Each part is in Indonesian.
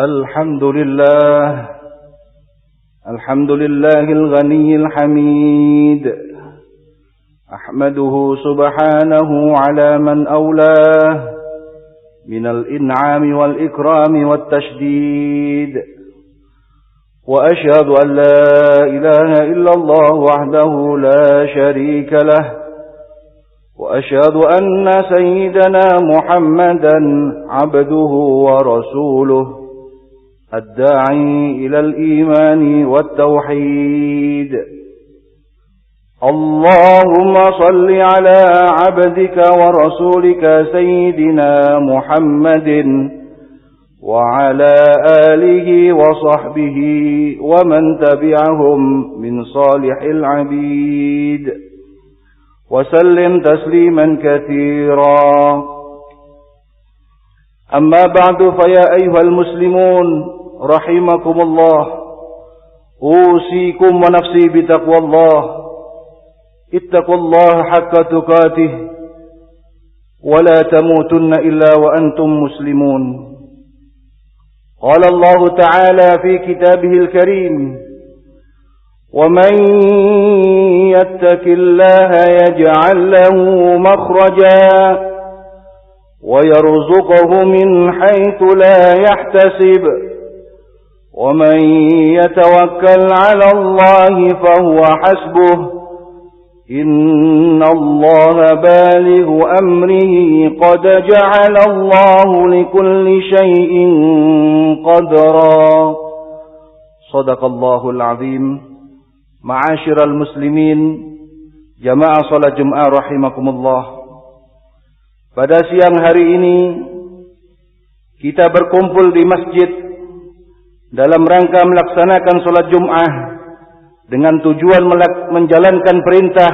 الحمد لله الحمد لله الغني الحميد أحمده سبحانه على من أولاه من الإنعام والإكرام والتشديد وأشهد أن لا إله إلا الله وحده لا شريك له وأشهد أن سيدنا محمدا عبده ورسوله. الداعي إلى الإيمان والتوحيد. اللهم صل على عبدك ورسولك سيدنا محمد وعلى آله وصحبه ومن تبعهم من صالح العبيد. وسلم تسليما كثيرا. أما بعد فيا أيها المسلمون رحمكم الله. أوصيكم ونفسي بتقوى الله. اتقوا الله حق تقاته. ولا تموتن إلا وأنتم مسلمون. قال الله تعالى في كتابه الكريم ومن يتك الله يجعل له مخرجا. ويرزقه من حيث لا يحتسب. ومن يتوكل على الله فهو حسبه. إن الله بالغ أمره قد جعل الله لكل شيء قدرا. صدق الله العظيم. معاشر المسلمين جماعة صلاة جمعة رحمكم الله. Pada siang hari ini kita berkumpul di masjid dalam rangka melaksanakan sholat Jum'ah dengan tujuan menjalankan perintah,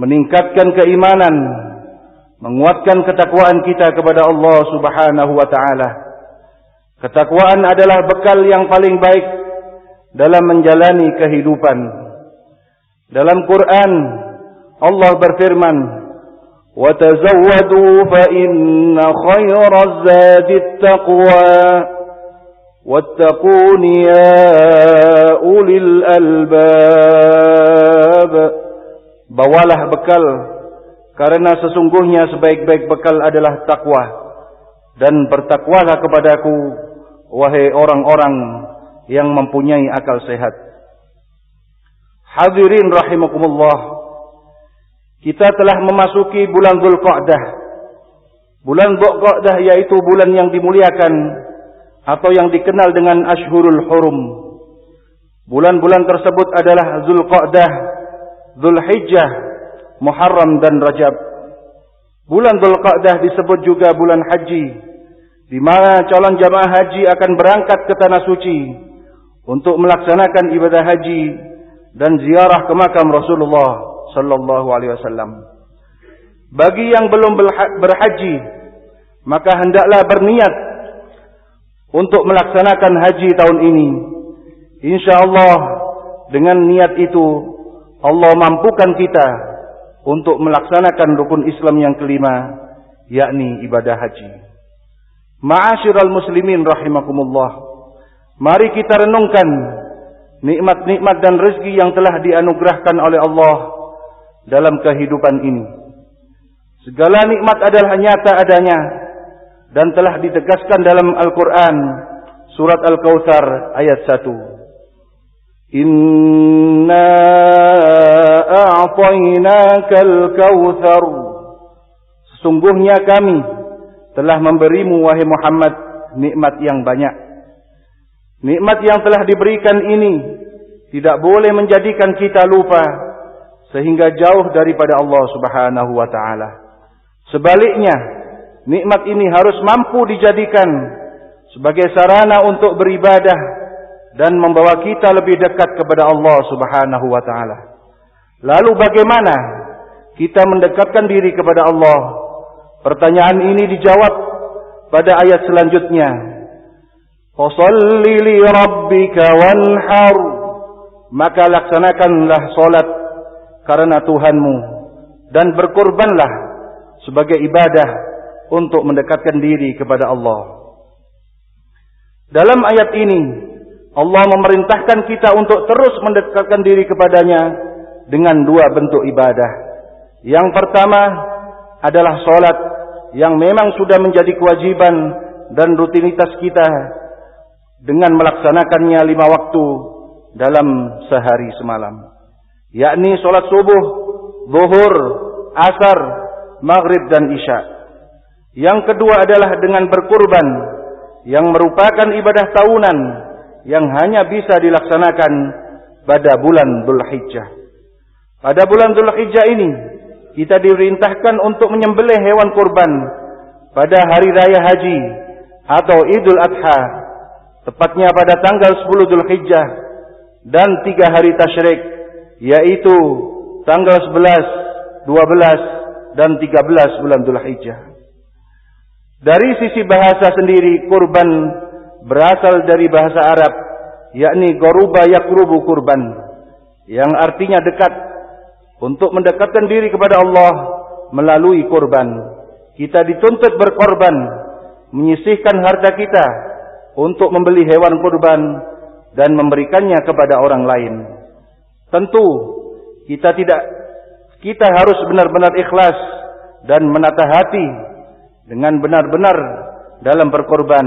meningkatkan keimanan, menguatkan ketakwaan kita kepada Allah Subhanahu wa taala. Ketakwaan adalah bekal yang paling baik dalam menjalani kehidupan. Dalam Quran Allah berfirman, وتزودوا فإن خير الزاد التقوى واتقون يا أولي الألباب Bawalah bekal karena sesungguhnya sebaik-baik bekal adalah takwa dan bertakwalah kepadaku wahai orang-orang yang mempunyai akal sehat. Hadirin rahimakumullah. Kita telah memasuki bulan Dzulqa'dah. Bulan Dzulqa'dah yaitu bulan yang dimuliakan atau yang dikenal dengan Ashhurul Hurum. Bulan-bulan tersebut adalah Dzulqa'dah, Dzulhijjah, Muharram dan Rajab. Bulan Dzulqa'dah disebut juga bulan haji, di mana calon jamaah haji akan berangkat ke tanah suci untuk melaksanakan ibadah haji dan ziarah ke makam Rasulullah sallallahu alaihi wasallam. Bagi yang belum berhaji, maka hendaklah berniat untuk melaksanakan haji tahun ini. Insyaallah dengan niat itu Allah mampukan kita untuk melaksanakan rukun Islam yang kelima, yakni ibadah haji. Ma'asyiral muslimin rahimakumullah. Mari kita renungkan nikmat-nikmat dan rezeki yang telah dianugerahkan oleh Allah dalam kehidupan ini. Segala nikmat adalah nyata adanya dan telah ditegaskan dalam Al-Quran surat Al-Kawthar ayat 1. Inna a'tainakal kawthar. Sesungguhnya kami telah memberimu wahai Muhammad nikmat yang banyak. Nikmat yang telah diberikan ini tidak boleh menjadikan kita lupa sehingga jauh daripada Allah Subhanahu wa taala. Sebaliknya, nikmat ini harus mampu dijadikan sebagai sarana untuk beribadah dan membawa kita lebih dekat kepada Allah Subhanahu wa taala. Lalu bagaimana kita mendekatkan diri kepada Allah? Pertanyaan ini dijawab pada ayat selanjutnya. Fashalli li rabbika wanhar. Maka laksanakanlah solat karena Tuhanmu dan berkorbanlah sebagai ibadah untuk mendekatkan diri kepada Allah. Dalam ayat ini Allah memerintahkan kita untuk terus mendekatkan diri kepadanya dengan dua bentuk ibadah. Yang pertama adalah solat yang memang sudah menjadi kewajiban dan rutinitas kita dengan melaksanakannya lima waktu dalam sehari semalam. Yakni solat subuh, zuhur, asar, maghrib dan isya. Yang kedua adalah dengan berkurban yang merupakan ibadah tahunan yang hanya bisa dilaksanakan pada bulan Dhul Hijjah. Pada bulan Dhul Hijjah ini, kita diperintahkan untuk menyembelih hewan kurban pada hari raya haji atau Idul Adha, tepatnya pada tanggal 10 Dhul Hijjah dan tiga hari tasyrik, yaitu tanggal 11, 12, dan 13 bulan Dhul Hijjah. Dari sisi bahasa sendiri, kurban berasal dari bahasa Arab yakni goruba yakrubu kurban yang artinya dekat untuk mendekatkan diri kepada Allah melalui kurban kita dituntut berkorban menyisihkan harta kita untuk membeli hewan kurban dan memberikannya kepada orang lain tentu kita tidak kita harus benar-benar ikhlas dan menata hati dengan benar-benar dalam berkorban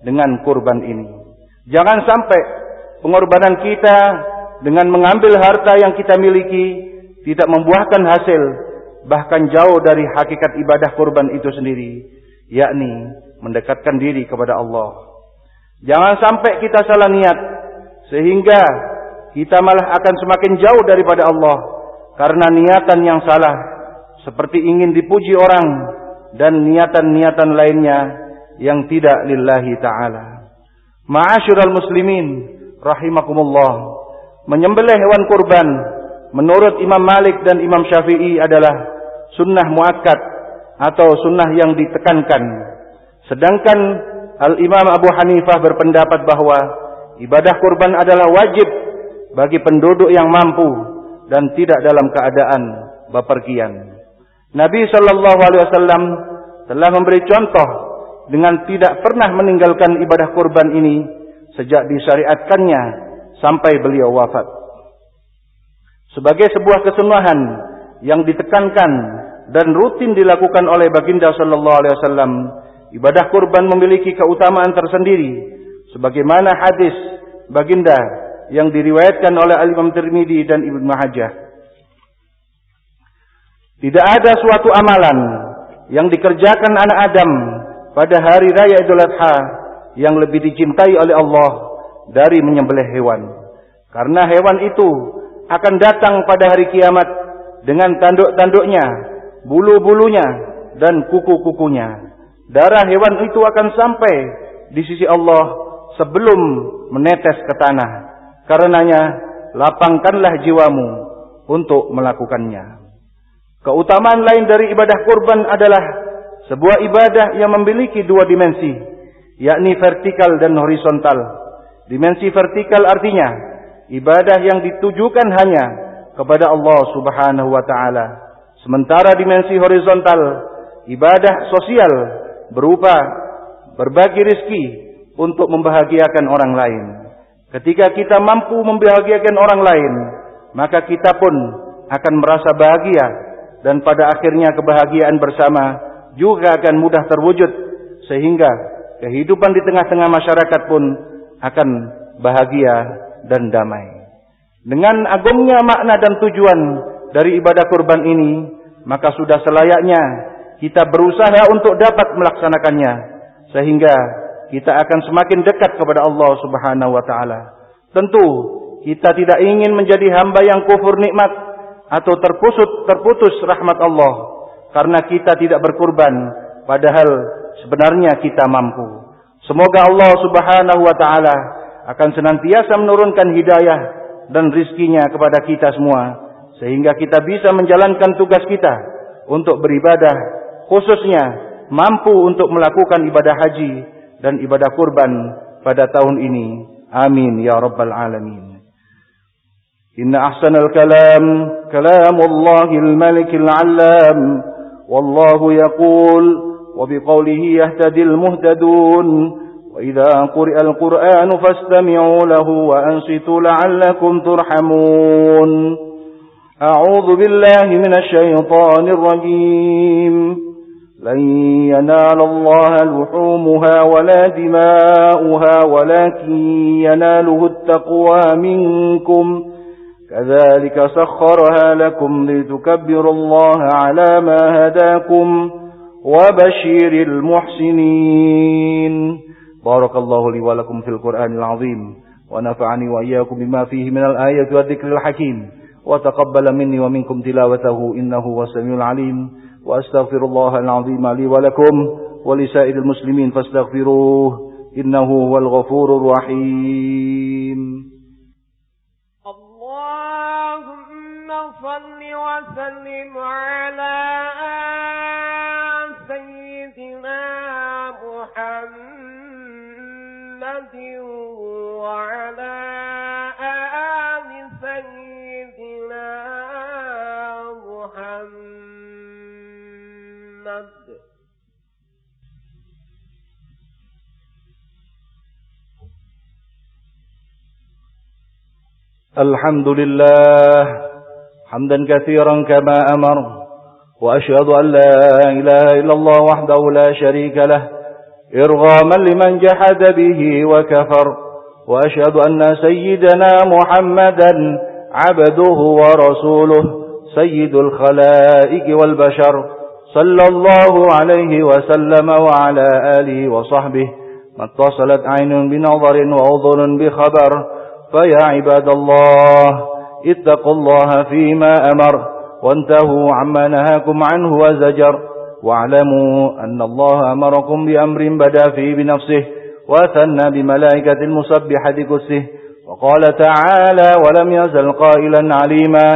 dengan kurban ini. Jangan sampai pengorbanan kita dengan mengambil harta yang kita miliki tidak membuahkan hasil bahkan jauh dari hakikat ibadah kurban itu sendiri yakni mendekatkan diri kepada Allah. Jangan sampai kita salah niat sehingga kita malah akan semakin jauh daripada Allah karena niatan yang salah seperti ingin dipuji orang dan niatan-niatan lainnya yang tidak lillahi ta'ala. Ma'asyiral muslimin rahimakumullah. Menyembelih hewan kurban menurut Imam Malik dan Imam Syafi'i adalah sunnah muakkad atau sunnah yang ditekankan. Sedangkan Al-Imam Abu Hanifah berpendapat bahwa ibadah kurban adalah wajib bagi penduduk yang mampu dan tidak dalam keadaan bepergian. Nabi sallallahu alaihi wasallam telah memberi contoh dengan tidak pernah meninggalkan ibadah kurban ini sejak disyariatkannya sampai beliau wafat. Sebagai sebuah kesunahan yang ditekankan dan rutin dilakukan oleh baginda sallallahu alaihi wasallam, ibadah kurban memiliki keutamaan tersendiri sebagaimana hadis baginda yang diriwayatkan oleh Al-Imam Tirmidzi dan Ibnu Majah. Tidak ada suatu amalan yang dikerjakan anak Adam pada hari raya Idul Adha yang lebih dicintai oleh Allah dari menyembelih hewan. Karena hewan itu akan datang pada hari kiamat dengan tanduk-tanduknya, bulu-bulunya, dan kuku-kukunya. Darah hewan itu akan sampai di sisi Allah sebelum menetes ke tanah. Karenanya, lapangkanlah jiwamu untuk melakukannya. Keutamaan lain dari ibadah kurban adalah sebuah ibadah yang memiliki dua dimensi, yakni vertikal dan horizontal. Dimensi vertikal artinya ibadah yang ditujukan hanya kepada Allah Subhanahu wa taala. Sementara dimensi horizontal ibadah sosial berupa berbagi rizki untuk membahagiakan orang lain. Ketika kita mampu membahagiakan orang lain, maka kita pun akan merasa bahagia dan pada akhirnya kebahagiaan bersama juga akan mudah terwujud sehingga kehidupan di tengah-tengah masyarakat pun akan bahagia dan damai. Dengan agungnya makna dan tujuan dari ibadah kurban ini, maka sudah selayaknya kita berusaha untuk dapat melaksanakannya sehingga kita akan semakin dekat kepada Allah Subhanahu wa taala. Tentu kita tidak ingin menjadi hamba yang kufur nikmat atau terputus terputus rahmat Allah karena kita tidak berkurban padahal sebenarnya kita mampu. Semoga Allah Subhanahu wa taala akan senantiasa menurunkan hidayah dan rizkinya kepada kita semua sehingga kita bisa menjalankan tugas kita untuk beribadah khususnya mampu untuk melakukan ibadah haji dan ibadah kurban pada tahun ini. Amin ya rabbal alamin. Inna ahsanal kalam kalamul malikil alam والله يقول وبقوله يهتدي المهتدون وإذا قرئ القرآن فاستمعوا له وأنصتوا لعلكم ترحمون أعوذ بالله من الشيطان الرجيم لن ينال الله لحومها ولا دماؤها ولكن يناله التقوى منكم. كذلك سخرها لكم لتكبروا الله على ما هداكم وبشير المحسنين. بارك الله لي ولكم في القرآن العظيم ونفعني وإياكم بما فيه من الآية والذكر الحكيم. وتقبل مني ومنكم تلاوته إنه هو السميع العليم. وأستغفر الله العظيم لي ولكم ولسائر المسلمين فاستغفروه إنه هو الغفور الرحيم. اللهم صل وسلم على سيدنا محمد وعلى الحمد لله حمدا كثيرا كما أمر وأشهد أن لا إله إلا الله وحده لا شريك له إرغاما لمن جحد به وكفر وأشهد أن سيدنا محمدا عبده ورسوله سيد الخلائق والبشر صلى الله عليه وسلم وعلى آله وصحبه ما اتصلت عين بنظر وأذن بخبر فيا عباد الله اتقوا الله فيما أمر وانتهوا عما نهاكم عنه وزجر. واعلموا أن الله أمركم بأمر بدا فيه بنفسه وثنى بملائكة المسبحة كسه وقال تعالى ولم يزل قائلا عليما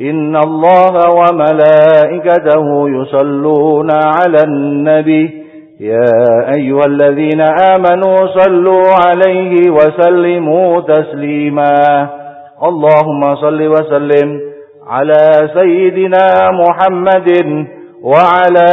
إن الله وملائكته يصلون على النبي يا أيها الذين آمنوا صلوا عليه وسلموا تسليما. اللهم صل وسلم على سيدنا محمد وعلى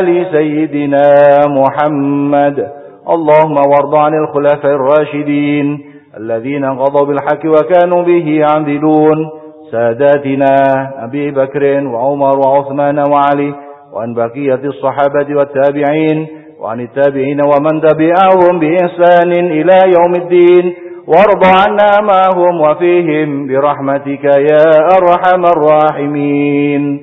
آل سيدنا محمد. اللهم وارض عن الخلفاء الراشدين الذين قضوا بالحق وكانوا به يعدلون. ساداتنا أبي بكر وعمر وعثمان وعلي وعن بقية الصحابة والتابعين وعن التابعين ومن تبعهم بإحسان إلى يوم الدين. وارض عنا معهم وفيهم برحمتك يا أرحم الراحمين.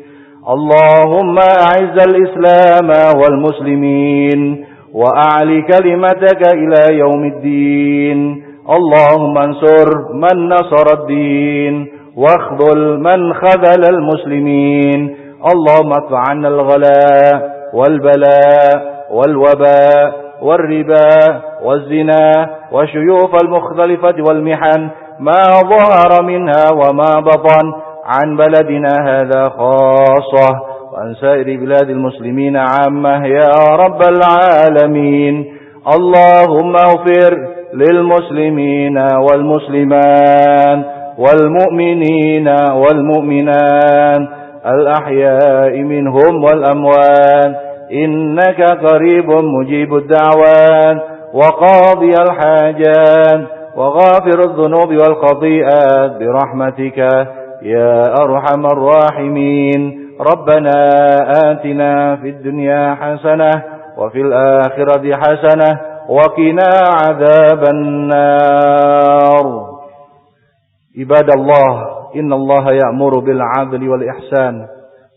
اللهم أعز الإسلام والمسلمين وأعلي كلمتك إلى يوم الدين. اللهم انصر من نصر الدين واخذل من خذل المسلمين. اللهم ادفع عنا الغلاء والبلاء والوباء والربا والزنا والشيوف المختلفة والمحن ما ظهر منها وما بطن عن بلدنا هذا خاصة. وعن سائر بلاد المسلمين عامة يا رب العالمين. اللهم اغفر للمسلمين والمسلمان والمؤمنين والمؤمنات الأحياء منهم والأموات. إنك قريب مجيب الدعوات وقاضي الحاجات وغافر الذنوب والخطيئات برحمتك يا أرحم الراحمين. ربنا آتنا في الدنيا حسنة وفي الآخرة حسنة وقنا عذاب النار. عباد الله إن الله يأمر بالعدل والإحسان.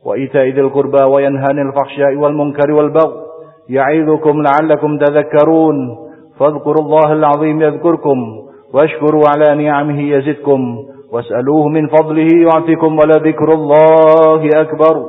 وإيتاء ذي القربى وينهى عن الفحشاء والمنكر والبغي يعظكم لعلكم تذكرون فاذكروا الله العظيم يذكركم واشكروا على نعمه يزدكم واسألوه من فضله يعطيكم ولذكر الله أكبر